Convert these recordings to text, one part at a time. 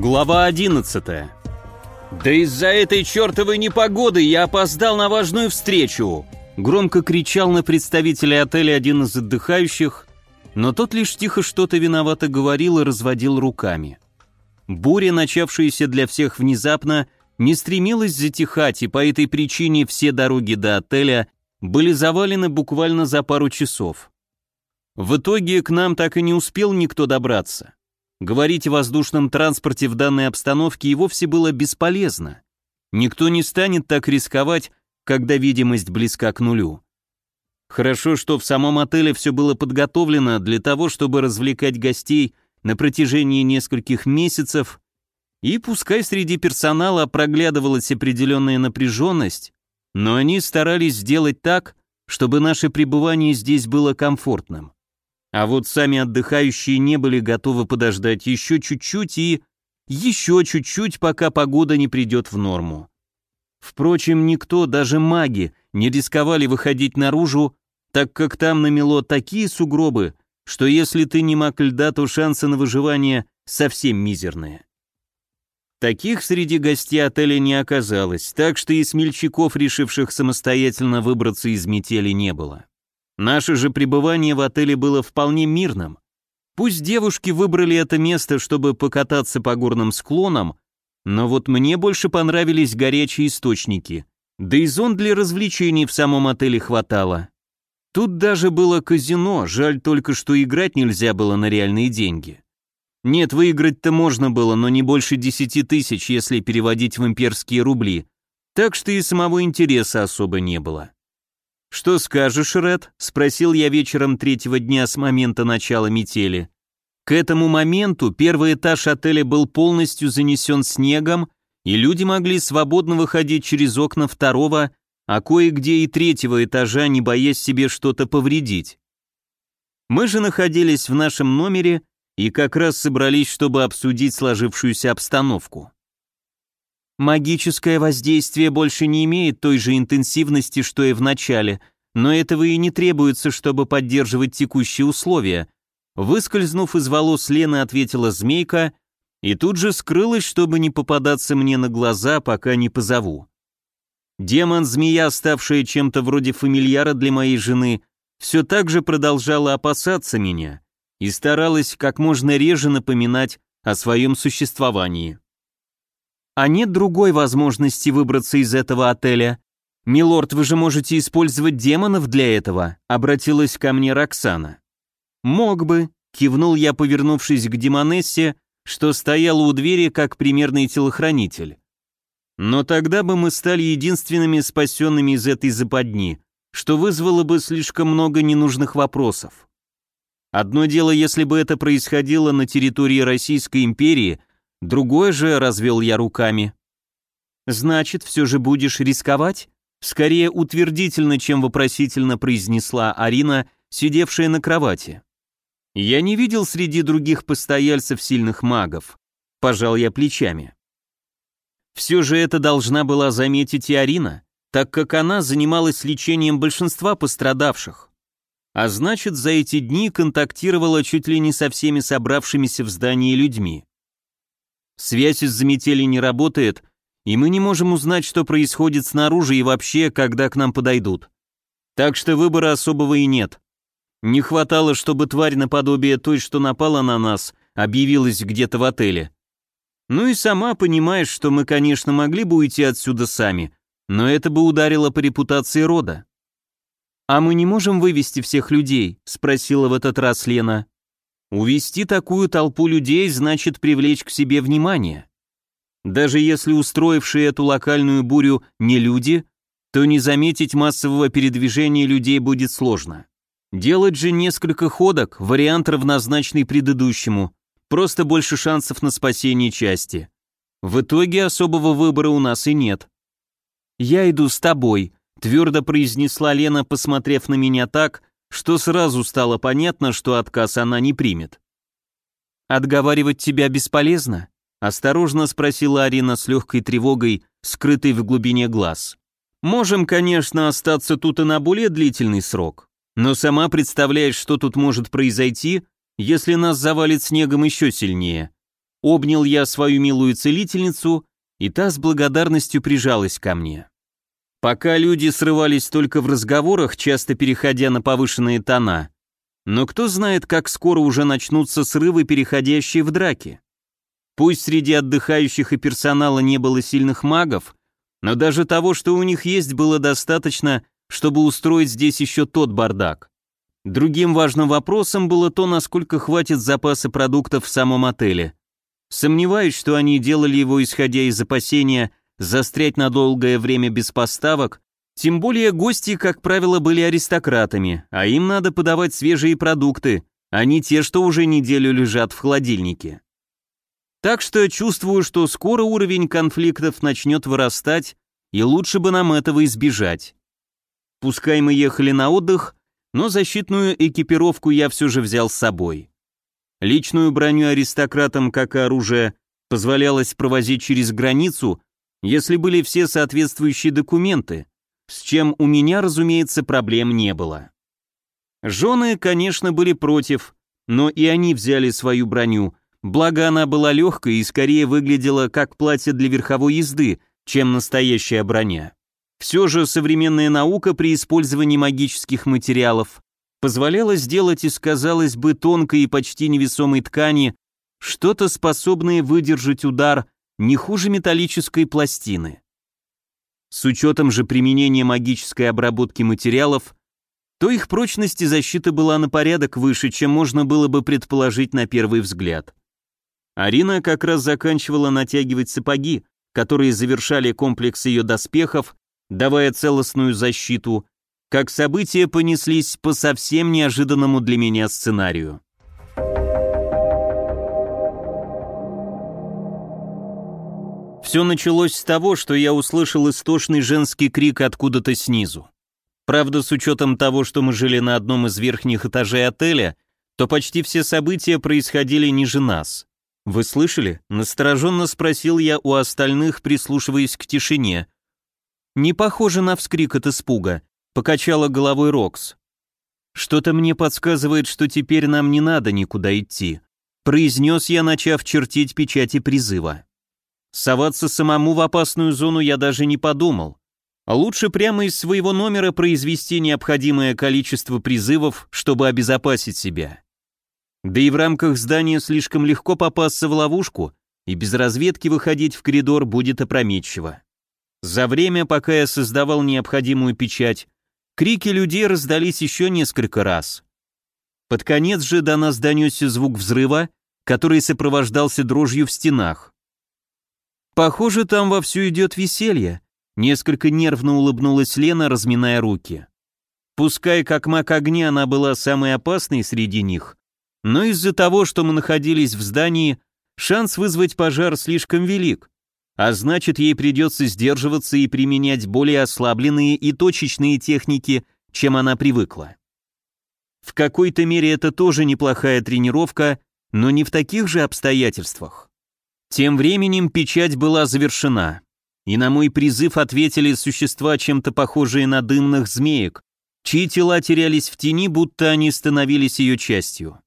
Глава 11 «Да из-за этой чертовой непогоды я опоздал на важную встречу!» Громко кричал на представителя отеля один из отдыхающих, но тот лишь тихо что-то виновато говорил и разводил руками. Буря, начавшаяся для всех внезапно, не стремилась затихать, и по этой причине все дороги до отеля были завалены буквально за пару часов. В итоге к нам так и не успел никто добраться. Говорить о воздушном транспорте в данной обстановке и вовсе было бесполезно. Никто не станет так рисковать, когда видимость близка к нулю. Хорошо, что в самом отеле все было подготовлено для того, чтобы развлекать гостей на протяжении нескольких месяцев, и пускай среди персонала проглядывалась определенная напряженность, но они старались сделать так, чтобы наше пребывание здесь было комфортным. А вот сами отдыхающие не были готовы подождать еще чуть-чуть и еще чуть-чуть, пока погода не придет в норму. Впрочем, никто, даже маги, не рисковали выходить наружу, так как там намело такие сугробы, что если ты не маг льда, то шансы на выживание совсем мизерные. Таких среди гостей отеля не оказалось, так что и смельчаков, решивших самостоятельно выбраться из метели, не было. Наше же пребывание в отеле было вполне мирным. Пусть девушки выбрали это место, чтобы покататься по горным склонам, но вот мне больше понравились горячие источники. Да и зон для развлечений в самом отеле хватало. Тут даже было казино, жаль только, что играть нельзя было на реальные деньги. Нет, выиграть-то можно было, но не больше десяти тысяч, если переводить в имперские рубли. Так что и самого интереса особо не было. «Что скажешь, Ред?» — спросил я вечером третьего дня с момента начала метели. К этому моменту первый этаж отеля был полностью занесен снегом, и люди могли свободно выходить через окна второго, а кое-где и третьего этажа, не боясь себе что-то повредить. Мы же находились в нашем номере и как раз собрались, чтобы обсудить сложившуюся обстановку. Магическое воздействие больше не имеет той же интенсивности, что и в начале, но этого и не требуется, чтобы поддерживать текущие условия. Выскользнув из волос Лены, ответила змейка и тут же скрылась, чтобы не попадаться мне на глаза, пока не позову. Демон-змея, ставшая чем-то вроде фамильяра для моей жены, все так же продолжала опасаться меня и старалась как можно реже напоминать о своем существовании. А нет другой возможности выбраться из этого отеля? Милорд, вы же можете использовать демонов для этого, обратилась ко мне Роксана. Мог бы, кивнул я, повернувшись к демонессе, что стояла у двери как примерный телохранитель. Но тогда бы мы стали единственными спасенными из этой западни, что вызвало бы слишком много ненужных вопросов. Одно дело, если бы это происходило на территории Российской империи, Другое же развел я руками. Значит, все же будешь рисковать? Скорее утвердительно, чем вопросительно произнесла Арина, сидевшая на кровати. Я не видел среди других постояльцев сильных магов. Пожал я плечами. Все же это должна была заметить и Арина, так как она занималась лечением большинства пострадавших. А значит, за эти дни контактировала чуть ли не со всеми собравшимися в здании людьми. Связь из-за метели не работает, и мы не можем узнать, что происходит снаружи и вообще, когда к нам подойдут. Так что выбора особого и нет. Не хватало, чтобы тварь наподобие той, что напала на нас, объявилась где-то в отеле. Ну и сама понимаешь, что мы, конечно, могли бы уйти отсюда сами, но это бы ударило по репутации рода. «А мы не можем вывести всех людей?» — спросила в этот раз Лена. Увести такую толпу людей значит привлечь к себе внимание. Даже если устроившие эту локальную бурю не люди, то не заметить массового передвижения людей будет сложно. Делать же несколько ходок – вариант равнозначный предыдущему, просто больше шансов на спасение части. В итоге особого выбора у нас и нет. «Я иду с тобой», – твердо произнесла Лена, посмотрев на меня так, что сразу стало понятно, что отказ она не примет. «Отговаривать тебя бесполезно?» — осторожно спросила Арина с легкой тревогой, скрытой в глубине глаз. «Можем, конечно, остаться тут и на более длительный срок, но сама представляешь, что тут может произойти, если нас завалит снегом еще сильнее. Обнял я свою милую целительницу, и та с благодарностью прижалась ко мне. Пока люди срывались только в разговорах, часто переходя на повышенные тона, но кто знает, как скоро уже начнутся срывы, переходящие в драки. Пусть среди отдыхающих и персонала не было сильных магов, но даже того, что у них есть, было достаточно, чтобы устроить здесь еще тот бардак. Другим важным вопросом было то, насколько хватит запаса продуктов в самом отеле. Сомневаюсь, что они делали его, исходя из опасения застрять на долгое время без поставок, тем более гости, как правило, были аристократами, а им надо подавать свежие продукты, а не те, что уже неделю лежат в холодильнике. Так что чувствую, что скоро уровень конфликтов начнет вырастать, и лучше бы нам этого избежать. Пускай мы ехали на отдых, но защитную экипировку я все же взял с собой. Личную броню аристократам, как и оружие, позволялось провозить через границу, если были все соответствующие документы, с чем у меня, разумеется, проблем не было. Жены, конечно, были против, но и они взяли свою броню, благо она была легкой и скорее выглядела как платье для верховой езды, чем настоящая броня. Все же современная наука при использовании магических материалов позволяла сделать из, казалось бы, тонкой и почти невесомой ткани что-то способное выдержать удар не хуже металлической пластины. С учетом же применения магической обработки материалов, то их прочность и защита была на порядок выше, чем можно было бы предположить на первый взгляд. Арина как раз заканчивала натягивать сапоги, которые завершали комплекс ее доспехов, давая целостную защиту, как события понеслись по совсем неожиданному для меня сценарию. Все началось с того, что я услышал истошный женский крик откуда-то снизу. Правда, с учетом того, что мы жили на одном из верхних этажей отеля, то почти все события происходили ниже нас. «Вы слышали?» — настороженно спросил я у остальных, прислушиваясь к тишине. «Не похоже на вскрик от испуга», — покачала головой Рокс. «Что-то мне подсказывает, что теперь нам не надо никуда идти», — произнес я, начав чертить печати призыва. Соваться самому в опасную зону я даже не подумал. А лучше прямо из своего номера произвести необходимое количество призывов, чтобы обезопасить себя. Да и в рамках здания слишком легко попасться в ловушку, и без разведки выходить в коридор будет опрометчиво. За время, пока я создавал необходимую печать, крики людей раздались еще несколько раз. Под конец же до нас донесся звук взрыва, который сопровождался дрожью в стенах. Похоже, там вовсю идет веселье. Несколько нервно улыбнулась Лена, разминая руки. Пускай как маг огня она была самой опасной среди них, но из-за того, что мы находились в здании, шанс вызвать пожар слишком велик, а значит ей придется сдерживаться и применять более ослабленные и точечные техники, чем она привыкла. В какой-то мере это тоже неплохая тренировка, но не в таких же обстоятельствах. Тем временем печать была завершена, и на мой призыв ответили существа, чем-то похожие на дымных змеек, чьи тела терялись в тени, будто они становились ее частью.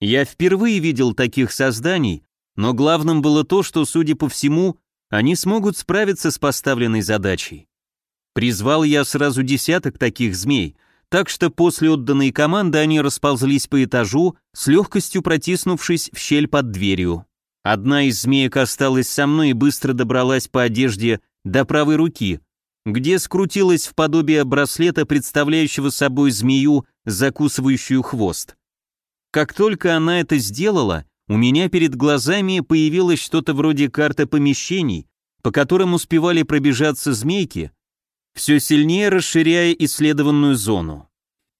Я впервые видел таких созданий, но главным было то, что, судя по всему, они смогут справиться с поставленной задачей. Призвал я сразу десяток таких змей, так что после отданной команды они расползлись по этажу, с легкостью протиснувшись в щель под дверью. Одна из змеек осталась со мной и быстро добралась по одежде до правой руки, где скрутилась в подобие браслета, представляющего собой змею, закусывающую хвост. Как только она это сделала, у меня перед глазами появилось что-то вроде карты помещений, по которым успевали пробежаться змейки, все сильнее расширяя исследованную зону.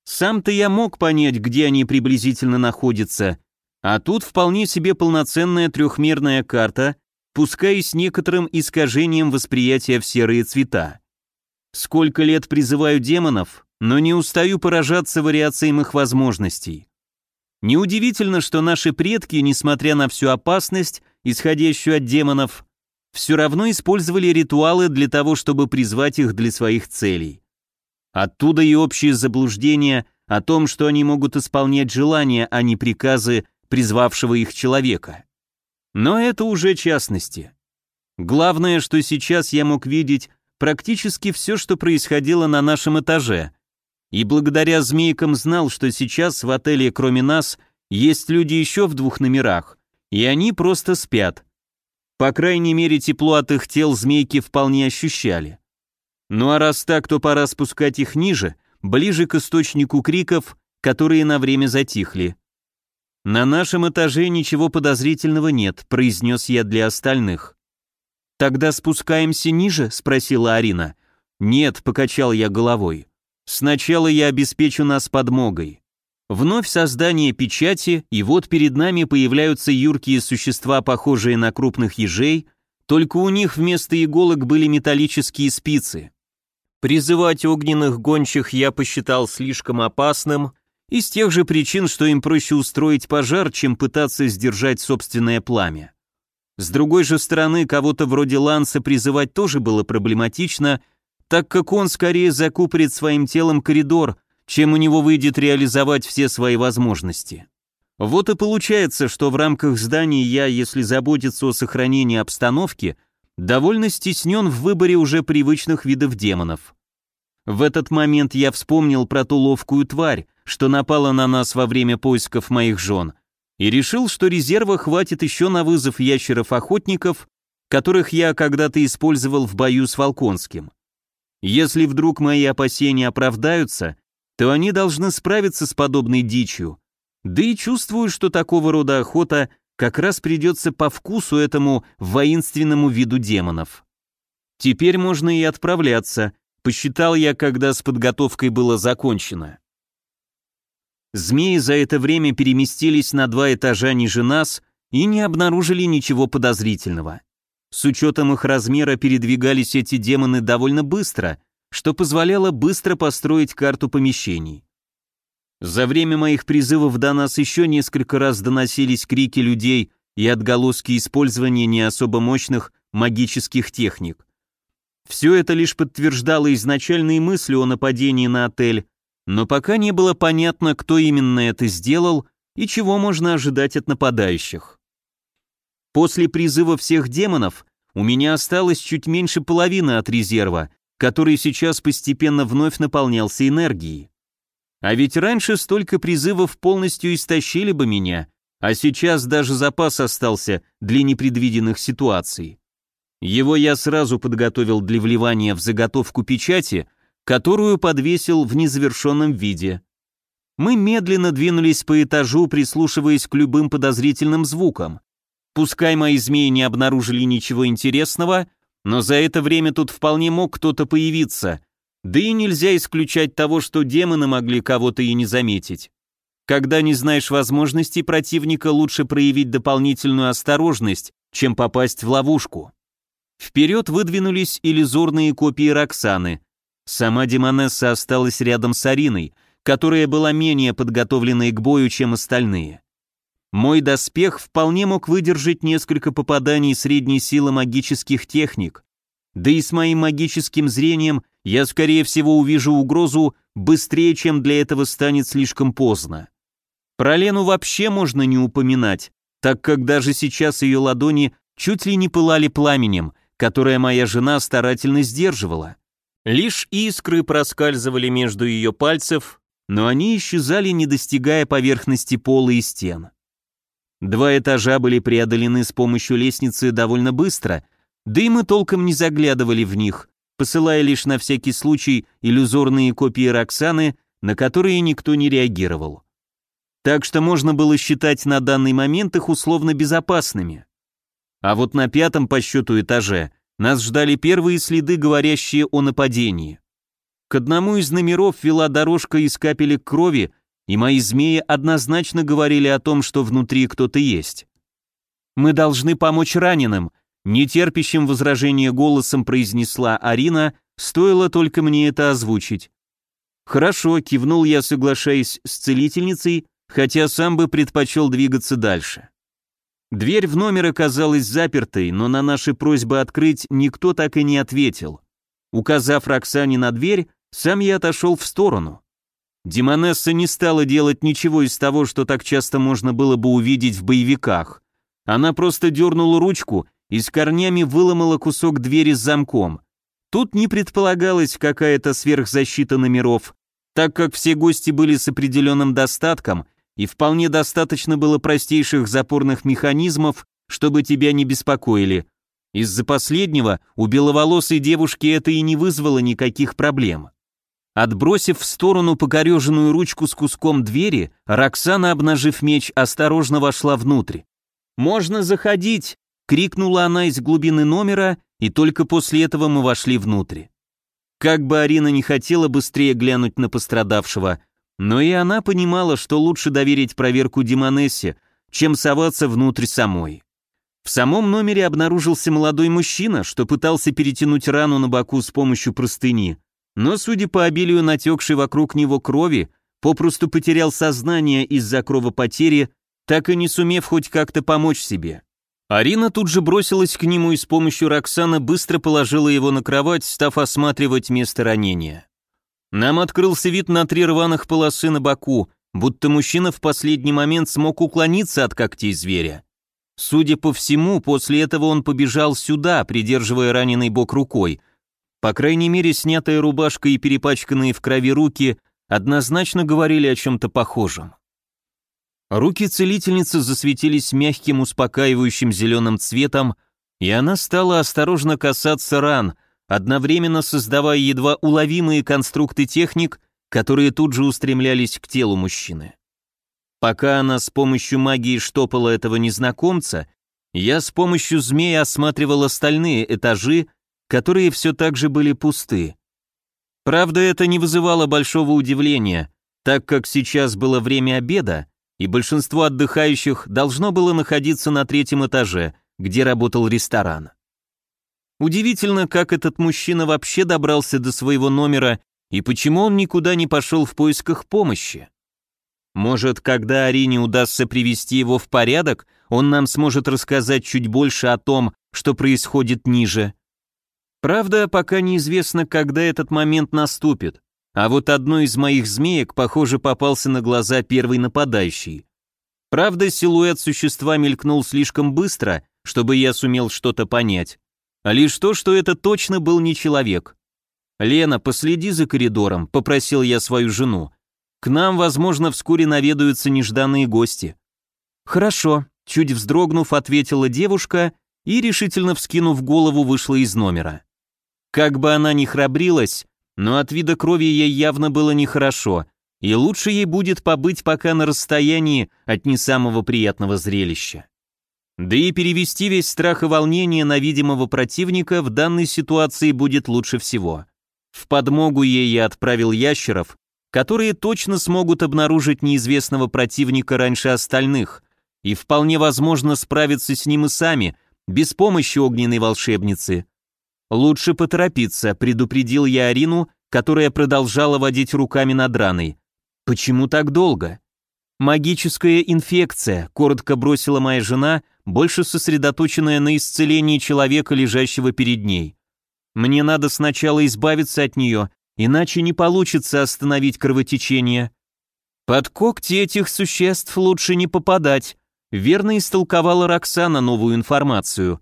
Сам-то я мог понять, где они приблизительно находятся, а тут вполне себе полноценная трехмерная карта, пускай и с некоторым искажением восприятия в серые цвета. Сколько лет призываю демонов, но не устаю поражаться вариациям их возможностей. Неудивительно, что наши предки, несмотря на всю опасность, исходящую от демонов, все равно использовали ритуалы для того, чтобы призвать их для своих целей. Оттуда и общее заблуждение о том, что они могут исполнять желания, а не приказы призвавшего их человека. Но это уже частности. Главное, что сейчас я мог видеть практически все, что происходило на нашем этаже. И благодаря змейкам знал, что сейчас в отеле, кроме нас, есть люди еще в двух номерах, и они просто спят. По крайней мере, тепло от их тел змейки вполне ощущали. Ну а раз так, то пора спускать их ниже, ближе к источнику криков, которые на время затихли. «На нашем этаже ничего подозрительного нет», — произнес я для остальных. «Тогда спускаемся ниже?» — спросила Арина. «Нет», — покачал я головой. «Сначала я обеспечу нас подмогой». Вновь создание печати, и вот перед нами появляются юркие существа, похожие на крупных ежей, только у них вместо иголок были металлические спицы. Призывать огненных гончих я посчитал слишком опасным, из тех же причин, что им проще устроить пожар, чем пытаться сдержать собственное пламя. С другой же стороны, кого-то вроде Ланса призывать тоже было проблематично, так как он скорее закупорит своим телом коридор, чем у него выйдет реализовать все свои возможности. Вот и получается, что в рамках здания я, если заботиться о сохранении обстановки, довольно стеснен в выборе уже привычных видов демонов. В этот момент я вспомнил про ту ловкую тварь, что напала на нас во время поисков моих жен, и решил, что резерва хватит еще на вызов ящеров-охотников, которых я когда-то использовал в бою с Волконским. Если вдруг мои опасения оправдаются, то они должны справиться с подобной дичью. Да и чувствую, что такого рода охота как раз придется по вкусу этому воинственному виду демонов. Теперь можно и отправляться, посчитал я, когда с подготовкой было закончено. Змеи за это время переместились на два этажа ниже нас и не обнаружили ничего подозрительного. С учетом их размера передвигались эти демоны довольно быстро, что позволяло быстро построить карту помещений. За время моих призывов до нас еще несколько раз доносились крики людей и отголоски использования не особо мощных магических техник. Все это лишь подтверждало изначальные мысли о нападении на отель, но пока не было понятно, кто именно это сделал и чего можно ожидать от нападающих. После призыва всех демонов у меня осталось чуть меньше половины от резерва, который сейчас постепенно вновь наполнялся энергией. А ведь раньше столько призывов полностью истощили бы меня, а сейчас даже запас остался для непредвиденных ситуаций. Его я сразу подготовил для вливания в заготовку печати, которую подвесил в незавершенном виде. Мы медленно двинулись по этажу, прислушиваясь к любым подозрительным звукам. Пускай мои змеи не обнаружили ничего интересного, но за это время тут вполне мог кто-то появиться, да и нельзя исключать того, что демоны могли кого-то и не заметить. Когда не знаешь возможностей противника, лучше проявить дополнительную осторожность, чем попасть в ловушку. Вперед выдвинулись иллюзорные копии Роксаны. Сама Демонесса осталась рядом с Ариной, которая была менее подготовленной к бою, чем остальные. Мой доспех вполне мог выдержать несколько попаданий средней силы магических техник, да и с моим магическим зрением я, скорее всего, увижу угрозу быстрее, чем для этого станет слишком поздно. Про Лену вообще можно не упоминать, так как даже сейчас ее ладони чуть ли не пылали пламенем, которое моя жена старательно сдерживала. Лишь искры проскальзывали между ее пальцев, но они исчезали, не достигая поверхности пола и стен. Два этажа были преодолены с помощью лестницы довольно быстро, да и мы толком не заглядывали в них, посылая лишь на всякий случай иллюзорные копии Роксаны, на которые никто не реагировал. Так что можно было считать на данный момент их условно безопасными. А вот на пятом по счету этаже нас ждали первые следы, говорящие о нападении. К одному из номеров вела дорожка из капелек крови, и мои змеи однозначно говорили о том, что внутри кто-то есть. «Мы должны помочь раненым», нетерпящим возражения голосом произнесла Арина, стоило только мне это озвучить. «Хорошо», — кивнул я, соглашаясь с целительницей, хотя сам бы предпочел двигаться дальше. Дверь в номер оказалась запертой, но на наши просьбы открыть никто так и не ответил. Указав Роксане на дверь, сам я отошел в сторону. Демонесса не стала делать ничего из того, что так часто можно было бы увидеть в боевиках. Она просто дернула ручку и с корнями выломала кусок двери с замком. Тут не предполагалась какая-то сверхзащита номеров, так как все гости были с определенным достатком, и вполне достаточно было простейших запорных механизмов, чтобы тебя не беспокоили. Из-за последнего у беловолосой девушки это и не вызвало никаких проблем. Отбросив в сторону покореженную ручку с куском двери, Роксана, обнажив меч, осторожно вошла внутрь. «Можно заходить!» — крикнула она из глубины номера, и только после этого мы вошли внутрь. Как бы Арина не хотела быстрее глянуть на пострадавшего, но и она понимала, что лучше доверить проверку Димонессе, чем соваться внутрь самой. В самом номере обнаружился молодой мужчина, что пытался перетянуть рану на боку с помощью простыни, но, судя по обилию натекшей вокруг него крови, попросту потерял сознание из-за кровопотери так и не сумев хоть как-то помочь себе. Арина тут же бросилась к нему и с помощью Роксана быстро положила его на кровать, став осматривать место ранения. Нам открылся вид на три рваных полосы на боку, будто мужчина в последний момент смог уклониться от когтей зверя. Судя по всему, после этого он побежал сюда, придерживая раненый бок рукой. По крайней мере, снятая рубашка и перепачканные в крови руки однозначно говорили о чем-то похожем. Руки целительницы засветились мягким, успокаивающим зеленым цветом, и она стала осторожно касаться ран, одновременно создавая едва уловимые конструкты техник, которые тут же устремлялись к телу мужчины. Пока она с помощью магии штопала этого незнакомца, я с помощью змеи осматривал остальные этажи, которые все так же были пусты. Правда, это не вызывало большого удивления, так как сейчас было время обеда, и большинство отдыхающих должно было находиться на третьем этаже, где работал ресторан. Удивительно, как этот мужчина вообще добрался до своего номера и почему он никуда не пошел в поисках помощи. Может, когда Арине удастся привести его в порядок, он нам сможет рассказать чуть больше о том, что происходит ниже. Правда, пока неизвестно, когда этот момент наступит. А вот одной из моих змеек, похоже, попался на глаза первый нападающий. Правда, силуэт существа мелькнул слишком быстро, чтобы я сумел что-то понять. А лишь то, что это точно был не человек. «Лена, последи за коридором», — попросил я свою жену. «К нам, возможно, вскоре наведаются нежданные гости». «Хорошо», — чуть вздрогнув, ответила девушка и, решительно вскинув голову, вышла из номера. Как бы она ни храбрилась, но от вида крови ей явно было нехорошо, и лучше ей будет побыть пока на расстоянии от не самого приятного зрелища. Да и перевести весь страх и волнение на видимого противника в данной ситуации будет лучше всего. В подмогу ей я отправил ящеров, которые точно смогут обнаружить неизвестного противника раньше остальных, и вполне возможно справиться с ним и сами, без помощи огненной волшебницы. «Лучше поторопиться», — предупредил я Арину, которая продолжала водить руками над раной. «Почему так долго?» «Магическая инфекция», — коротко бросила моя жена, больше сосредоточенная на исцелении человека, лежащего перед ней. «Мне надо сначала избавиться от нее, иначе не получится остановить кровотечение». «Под когти этих существ лучше не попадать», — верно истолковала Роксана новую информацию.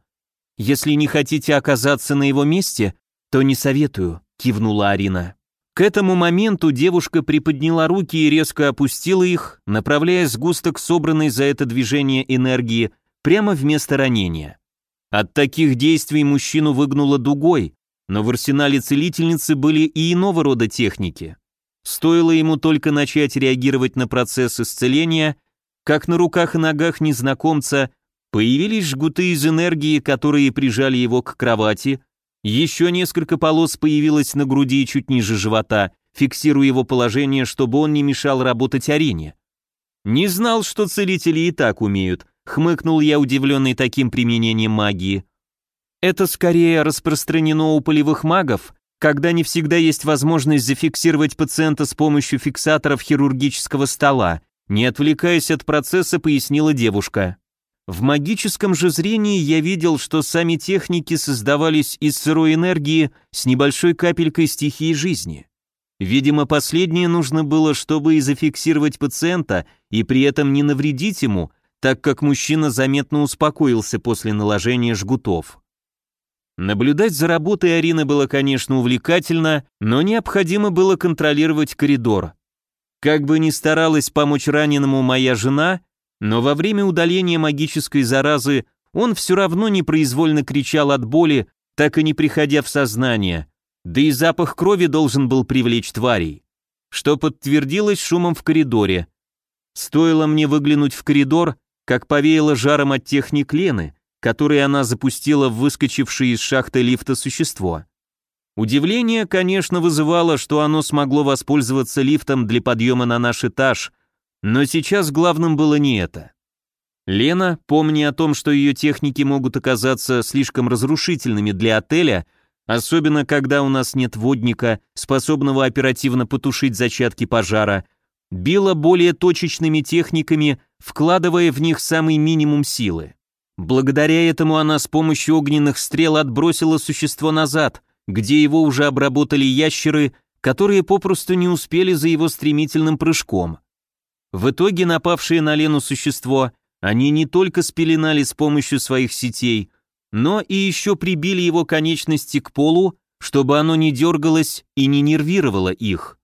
Если не хотите оказаться на его месте, то не советую», — кивнула Арина. К этому моменту девушка приподняла руки и резко опустила их, направляя сгусток собранной за это движение энергии прямо в место ранения. От таких действий мужчину выгнуло дугой, но в арсенале целительницы были и иного рода техники. Стоило ему только начать реагировать на процесс исцеления, как на руках и ногах незнакомца Появились жгуты из энергии, которые прижали его к кровати. Еще несколько полос появилось на груди и чуть ниже живота, фиксируя его положение, чтобы он не мешал работать арене. «Не знал, что целители и так умеют», — хмыкнул я, удивленный таким применением магии. «Это скорее распространено у полевых магов, когда не всегда есть возможность зафиксировать пациента с помощью фиксаторов хирургического стола», не отвлекаясь от процесса, пояснила девушка. В магическом же зрении я видел, что сами техники создавались из сырой энергии с небольшой капелькой стихии жизни. Видимо, последнее нужно было, чтобы и зафиксировать пациента, и при этом не навредить ему, так как мужчина заметно успокоился после наложения жгутов. Наблюдать за работой Арины было, конечно, увлекательно, но необходимо было контролировать коридор. Как бы ни старалась помочь раненому моя жена, но во время удаления магической заразы он все равно непроизвольно кричал от боли, так и не приходя в сознание, да и запах крови должен был привлечь тварей, что подтвердилось шумом в коридоре. Стоило мне выглянуть в коридор, как повеяло жаром от техник Лены, которые она запустила в выскочившее из шахты лифта существо. Удивление, конечно, вызывало, что оно смогло воспользоваться лифтом для подъема на наш этаж, но сейчас главным было не это. Лена, помня о том, что ее техники могут оказаться слишком разрушительными для отеля, особенно когда у нас нет водника, способного оперативно потушить зачатки пожара, била более точечными техниками, вкладывая в них самый минимум силы. Благодаря этому она с помощью огненных стрел отбросила существо назад, где его уже обработали ящеры, которые попросту не успели за его стремительным прыжком. В итоге напавшее на Лену существо они не только спеленали с помощью своих сетей, но и еще прибили его конечности к полу, чтобы оно не дергалось и не нервировало их.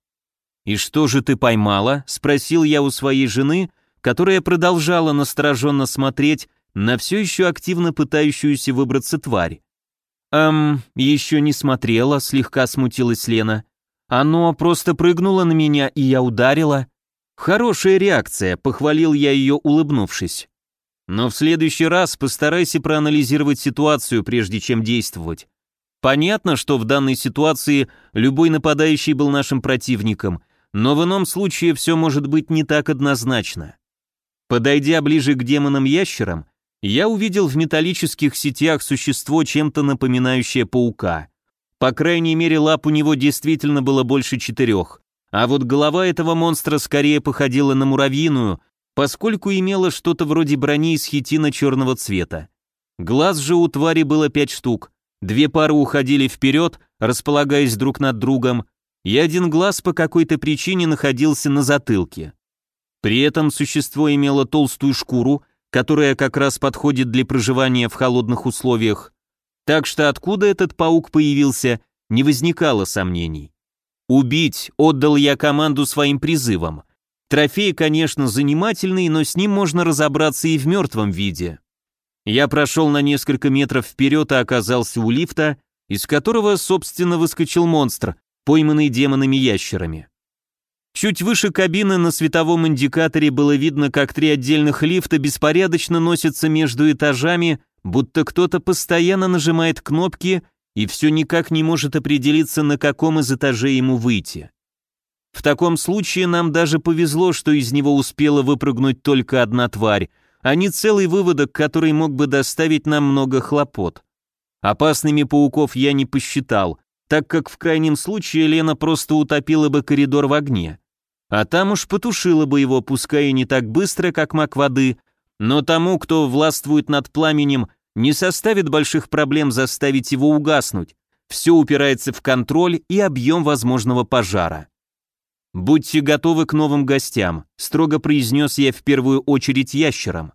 «И что же ты поймала?» — спросил я у своей жены, которая продолжала настороженно смотреть на все еще активно пытающуюся выбраться тварь. «Эм, еще не смотрела», — слегка смутилась Лена. «Оно просто прыгнуло на меня, и я ударила». «Хорошая реакция», — похвалил я ее, улыбнувшись. «Но в следующий раз постарайся проанализировать ситуацию, прежде чем действовать. Понятно, что в данной ситуации любой нападающий был нашим противником, но в ином случае все может быть не так однозначно. Подойдя ближе к демонам-ящерам, я увидел в металлических сетях существо, чем-то напоминающее паука. По крайней мере, лап у него действительно было больше четырех, а вот голова этого монстра скорее походила на муравьиную, поскольку имела что-то вроде брони из хитина черного цвета. Глаз же у твари было пять штук, две пары уходили вперед, располагаясь друг над другом, и один глаз по какой-то причине находился на затылке. При этом существо имело толстую шкуру, которая как раз подходит для проживания в холодных условиях, так что откуда этот паук появился, не возникало сомнений. Убить отдал я команду своим призывам. Трофей, конечно, занимательный, но с ним можно разобраться и в мертвом виде. Я прошел на несколько метров вперед и оказался у лифта, из которого, собственно, выскочил монстр, пойманный демонами-ящерами. Чуть выше кабины на световом индикаторе было видно, как три отдельных лифта беспорядочно носятся между этажами, будто кто-то постоянно нажимает кнопки и все никак не может определиться, на каком из этажей ему выйти. В таком случае нам даже повезло, что из него успела выпрыгнуть только одна тварь, а не целый выводок, который мог бы доставить нам много хлопот. Опасными пауков я не посчитал, так как в крайнем случае Лена просто утопила бы коридор в огне. А там уж потушила бы его, пускай и не так быстро, как мак воды, но тому, кто властвует над пламенем, не составит больших проблем заставить его угаснуть. Все упирается в контроль и объем возможного пожара. «Будьте готовы к новым гостям», — строго произнес я в первую очередь ящерам.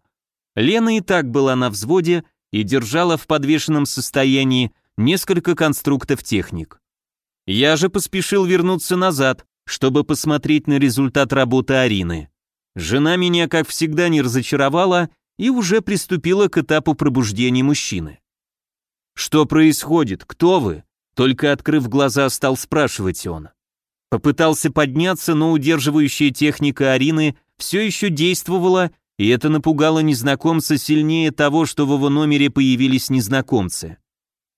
Лена и так была на взводе и держала в подвешенном состоянии несколько конструктов техник. Я же поспешил вернуться назад, чтобы посмотреть на результат работы Арины. Жена меня, как всегда, не разочаровала и уже приступила к этапу пробуждения мужчины. «Что происходит? Кто вы?» Только открыв глаза, стал спрашивать он. Попытался подняться, но удерживающая техника Арины все еще действовала, и это напугало незнакомца сильнее того, что в его номере появились незнакомцы.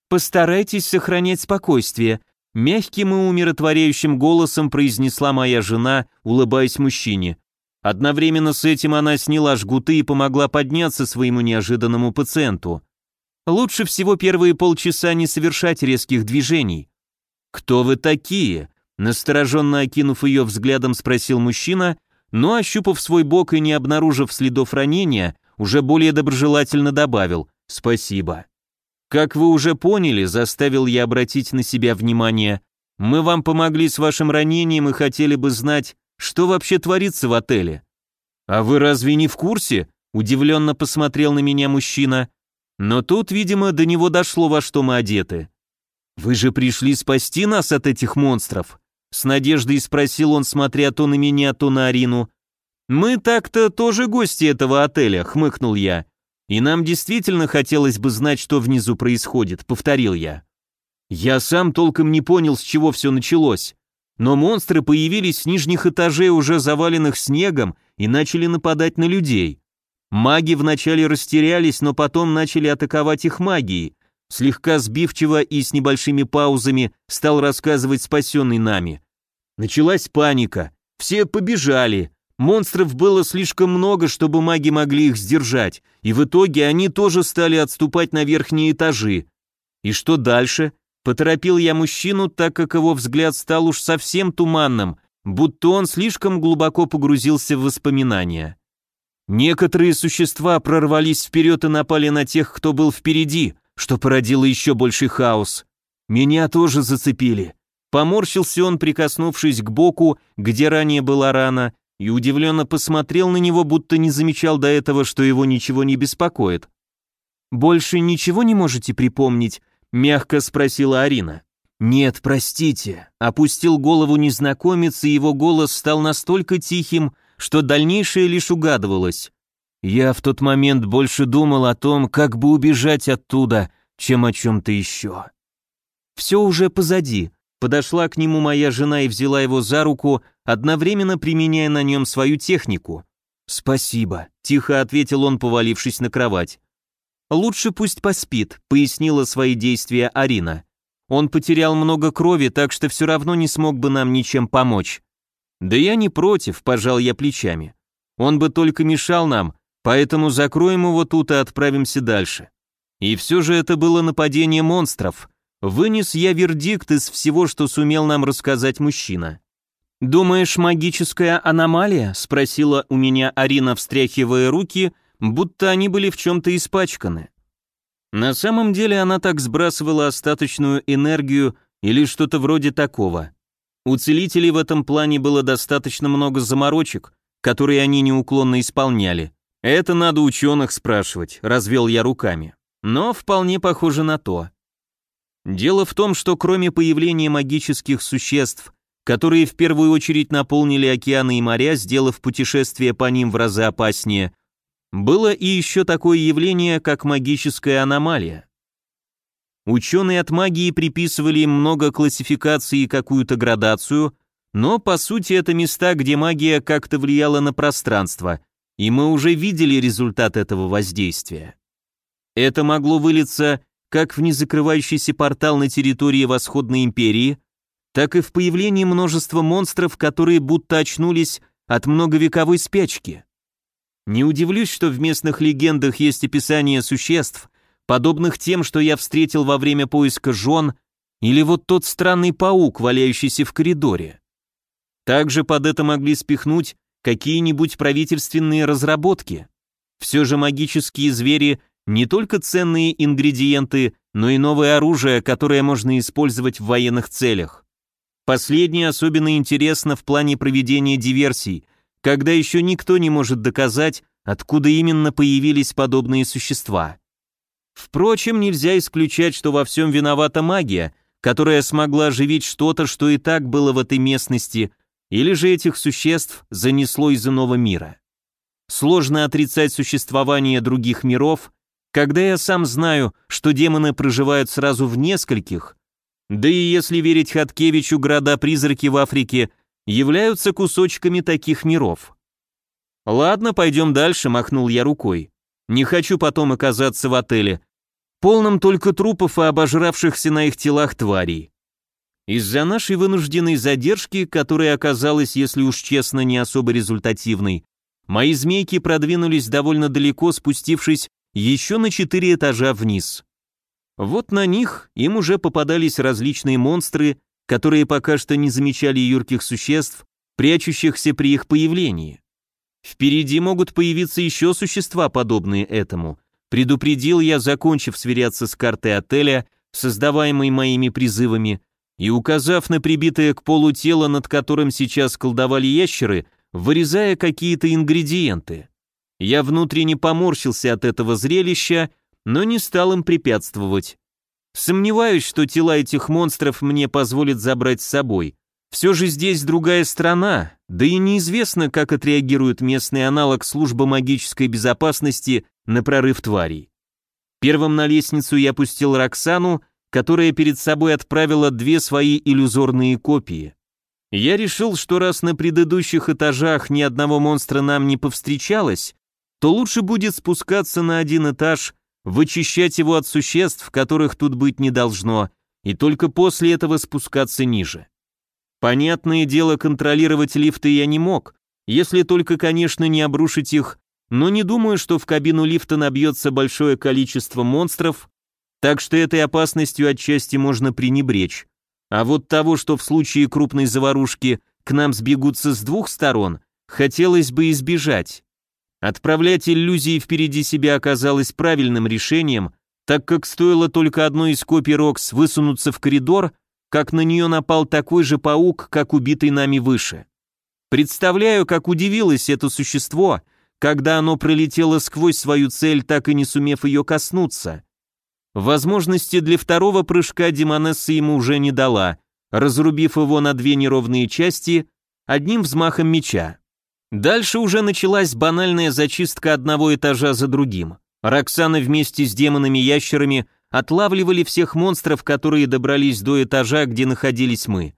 «Постарайтесь сохранять спокойствие», мягким и умиротворяющим голосом произнесла моя жена, улыбаясь мужчине. Одновременно с этим она сняла жгуты и помогла подняться своему неожиданному пациенту. Лучше всего первые полчаса не совершать резких движений. «Кто вы такие?» Настороженно окинув ее взглядом, спросил мужчина, но, ощупав свой бок и не обнаружив следов ранения, уже более доброжелательно добавил «Спасибо». Как вы уже поняли, заставил я обратить на себя внимание, мы вам помогли с вашим ранением и хотели бы знать, что вообще творится в отеле. А вы разве не в курсе? Удивленно посмотрел на меня мужчина. Но тут, видимо, до него дошло, во что мы одеты. «Вы же пришли спасти нас от этих монстров?» С надеждой спросил он, смотря то на меня, то на Арину. «Мы так-то тоже гости этого отеля», — хмыкнул я. «И нам действительно хотелось бы знать, что внизу происходит», — повторил я. Я сам толком не понял, с чего все началось. Но монстры появились с нижних этажей, уже заваленных снегом, и начали нападать на людей. Маги вначале растерялись, но потом начали атаковать их магией. Слегка сбивчиво и с небольшими паузами стал рассказывать спасенный нами. Началась паника. Все побежали. Монстров было слишком много, чтобы маги могли их сдержать, и в итоге они тоже стали отступать на верхние этажи. И что дальше? Поторопил я мужчину, так как его взгляд стал уж совсем туманным, будто он слишком глубоко погрузился в воспоминания. Некоторые существа прорвались вперед и напали на тех, кто был впереди, что породило еще больший хаос. Меня тоже зацепили. Поморщился он, прикоснувшись к боку, где ранее была рана, и удивленно посмотрел на него, будто не замечал до этого, что его ничего не беспокоит. «Больше ничего не можете припомнить?» мягко спросила Арина. «Нет, простите», — опустил голову незнакомец, и его голос стал настолько тихим, что дальнейшее лишь угадывалось. Я в тот момент больше думал о том, как бы убежать оттуда, чем о чем-то еще. Все уже позади. Подошла к нему моя жена и взяла его за руку, одновременно применяя на нем свою технику. «Спасибо», — тихо ответил он, повалившись на кровать. «Лучше пусть поспит», — пояснила свои действия Арина. «Он потерял много крови, так что все равно не смог бы нам ничем помочь». «Да я не против», — пожал я плечами. «Он бы только мешал нам, поэтому закроем его тут и отправимся дальше». И все же это было нападение монстров. Вынес я вердикт из всего, что сумел нам рассказать мужчина. «Думаешь, магическая аномалия?» — спросила у меня Арина, встряхивая руки — будто они были в чем-то испачканы. На самом деле она так сбрасывала остаточную энергию или что-то вроде такого. У целителей в этом плане было достаточно много заморочек, которые они неуклонно исполняли. Это надо ученых спрашивать, развел я руками. Но вполне похоже на то. Дело в том, что кроме появления магических существ, которые в первую очередь наполнили океаны и моря, сделав путешествие по ним в разы опаснее, было и еще такое явление, как магическая аномалия. Ученые от магии приписывали им много классификаций и какую-то градацию, но по сути это места, где магия как-то влияла на пространство, и мы уже видели результат этого воздействия. Это могло вылиться как в незакрывающийся портал на территории Восходной империи, так и в появлении множества монстров, которые будто очнулись от многовековой спячки. Не удивлюсь, что в местных легендах есть описание существ, подобных тем, что я встретил во время поиска жен, или вот тот странный паук, валяющийся в коридоре. Также под это могли спихнуть какие-нибудь правительственные разработки. Все же магические звери не только ценные ингредиенты, но и новое оружие, которое можно использовать в военных целях. Последнее особенно интересно в плане проведения диверсий – когда еще никто не может доказать, откуда именно появились подобные существа. Впрочем, нельзя исключать, что во всем виновата магия, которая смогла оживить что-то, что и так было в этой местности, или же этих существ занесло из иного мира. Сложно отрицать существование других миров, когда я сам знаю, что демоны проживают сразу в нескольких, да и если верить Хаткевичу, города-призраки в Африке являются кусочками таких миров. «Ладно, пойдем дальше», — махнул я рукой. «Не хочу потом оказаться в отеле, полном только трупов и обожравшихся на их телах тварей». Из-за нашей вынужденной задержки, которая оказалась, если уж честно, не особо результативной, мои змейки продвинулись довольно далеко, спустившись еще на четыре этажа вниз. Вот на них им уже попадались различные монстры, которые пока что не замечали юрких существ, прячущихся при их появлении. Впереди могут появиться еще существа, подобные этому. Предупредил я, закончив сверяться с картой отеля, создаваемой моими призывами, и указав на прибитое к полу тело, над которым сейчас колдовали ящеры, вырезая какие-то ингредиенты. Я внутренне поморщился от этого зрелища, но не стал им препятствовать. Сомневаюсь, что тела этих монстров мне позволят забрать с собой. Все же здесь другая страна, да и неизвестно, как отреагирует местный аналог службы магической безопасности на прорыв тварей. Первым на лестницу я пустил Роксану, которая перед собой отправила две свои иллюзорные копии. Я решил, что раз на предыдущих этажах ни одного монстра нам не повстречалось, то лучше будет спускаться на один этаж, вычищать его от существ, которых тут быть не должно, и только после этого спускаться ниже. Понятное дело, контролировать лифты я не мог, если только, конечно, не обрушить их, но не думаю, что в кабину лифта набьется большое количество монстров, так что этой опасностью отчасти можно пренебречь. А вот того, что в случае крупной заварушки к нам сбегутся с двух сторон, хотелось бы избежать. Отправлять иллюзии впереди себя оказалось правильным решением, так как стоило только одной из копий Рокс высунуться в коридор, как на нее напал такой же паук, как убитый нами выше. Представляю, как удивилось это существо, когда оно пролетело сквозь свою цель, так и не сумев ее коснуться. Возможности для второго прыжка Демонесса ему уже не дала, разрубив его на две неровные части одним взмахом меча. Дальше уже началась банальная зачистка одного этажа за другим. Роксана вместе с демонами-ящерами отлавливали всех монстров, которые добрались до этажа, где находились мы.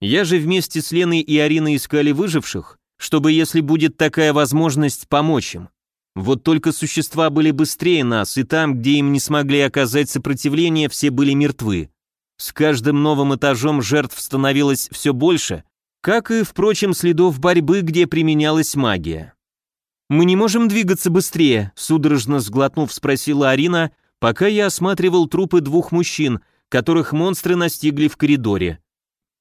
Я же вместе с Леной и Ариной искали выживших, чтобы, если будет такая возможность, помочь им. Вот только существа были быстрее нас, и там, где им не смогли оказать сопротивление, все были мертвы. С каждым новым этажом жертв становилось все больше, как и, впрочем, следов борьбы, где применялась магия. «Мы не можем двигаться быстрее», — судорожно сглотнув, спросила Арина, пока я осматривал трупы двух мужчин, которых монстры настигли в коридоре.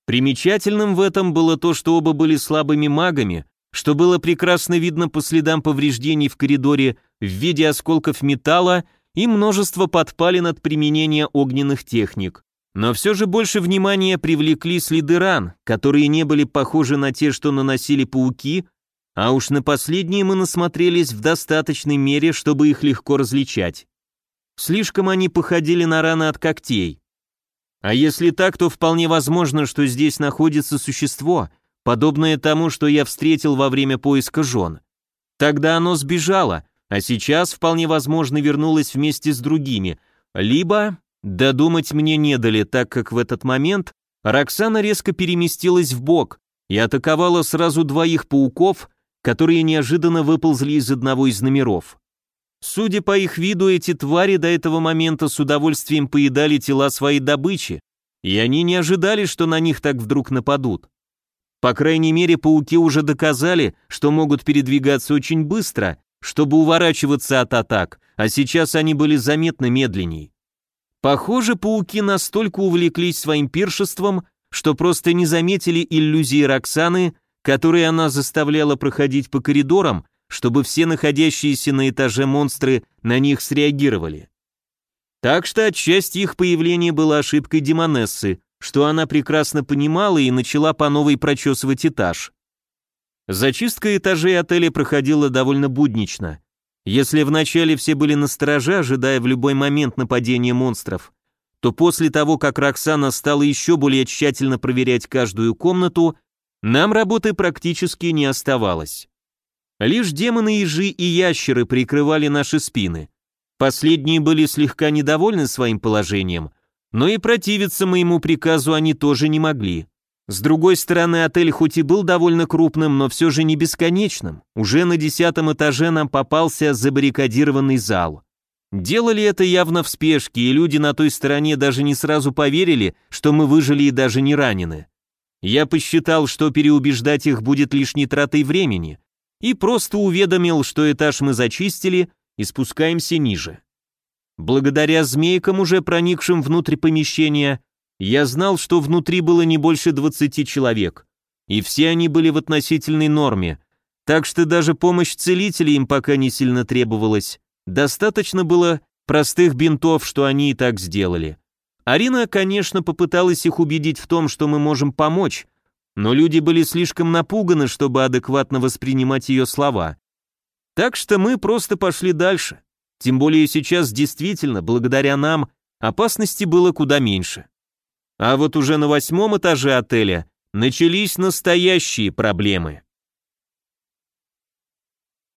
Примечательным в этом было то, что оба были слабыми магами, что было прекрасно видно по следам повреждений в коридоре в виде осколков металла и множества подпалин от применения огненных техник. Но все же больше внимания привлекли следы ран, которые не были похожи на те, что наносили пауки, а уж на последние мы насмотрелись в достаточной мере, чтобы их легко различать. Слишком они походили на раны от когтей. А если так, то вполне возможно, что здесь находится существо, подобное тому, что я встретил во время поиска жен. Тогда оно сбежало, а сейчас вполне возможно вернулось вместе с другими, либо Додумать мне не дали, так как в этот момент Роксана резко переместилась в бок и атаковала сразу двоих пауков, которые неожиданно выползли из одного из номеров. Судя по их виду, эти твари до этого момента с удовольствием поедали тела своей добычи, и они не ожидали, что на них так вдруг нападут. По крайней мере, пауки уже доказали, что могут передвигаться очень быстро, чтобы уворачиваться от атак, а сейчас они были заметно медленней. Похоже, пауки настолько увлеклись своим пиршеством, что просто не заметили иллюзии Роксаны, которые она заставляла проходить по коридорам, чтобы все находящиеся на этаже монстры на них среагировали. Так что отчасти их появление было ошибкой Демонессы, что она прекрасно понимала и начала по новой прочесывать этаж. Зачистка этажей отеля проходила довольно буднично. Если вначале все были на стороже, ожидая в любой момент нападения монстров, то после того, как Роксана стала еще более тщательно проверять каждую комнату, нам работы практически не оставалось. Лишь демоны-ежи и ящеры прикрывали наши спины. Последние были слегка недовольны своим положением, но и противиться моему приказу они тоже не могли. С другой стороны, отель хоть и был довольно крупным, но все же не бесконечным. Уже на десятом этаже нам попался забаррикадированный зал. Делали это явно в спешке, и люди на той стороне даже не сразу поверили, что мы выжили и даже не ранены. Я посчитал, что переубеждать их будет лишней тратой времени, и просто уведомил, что этаж мы зачистили и спускаемся ниже. Благодаря змейкам, уже проникшим внутрь помещения, я знал, что внутри было не больше 20 человек, и все они были в относительной норме, так что даже помощь целителей им пока не сильно требовалась. Достаточно было простых бинтов, что они и так сделали. Арина, конечно, попыталась их убедить в том, что мы можем помочь, но люди были слишком напуганы, чтобы адекватно воспринимать ее слова. Так что мы просто пошли дальше. Тем более сейчас действительно, благодаря нам, опасности было куда меньше. А вот уже на восьмом этаже отеля начались настоящие проблемы.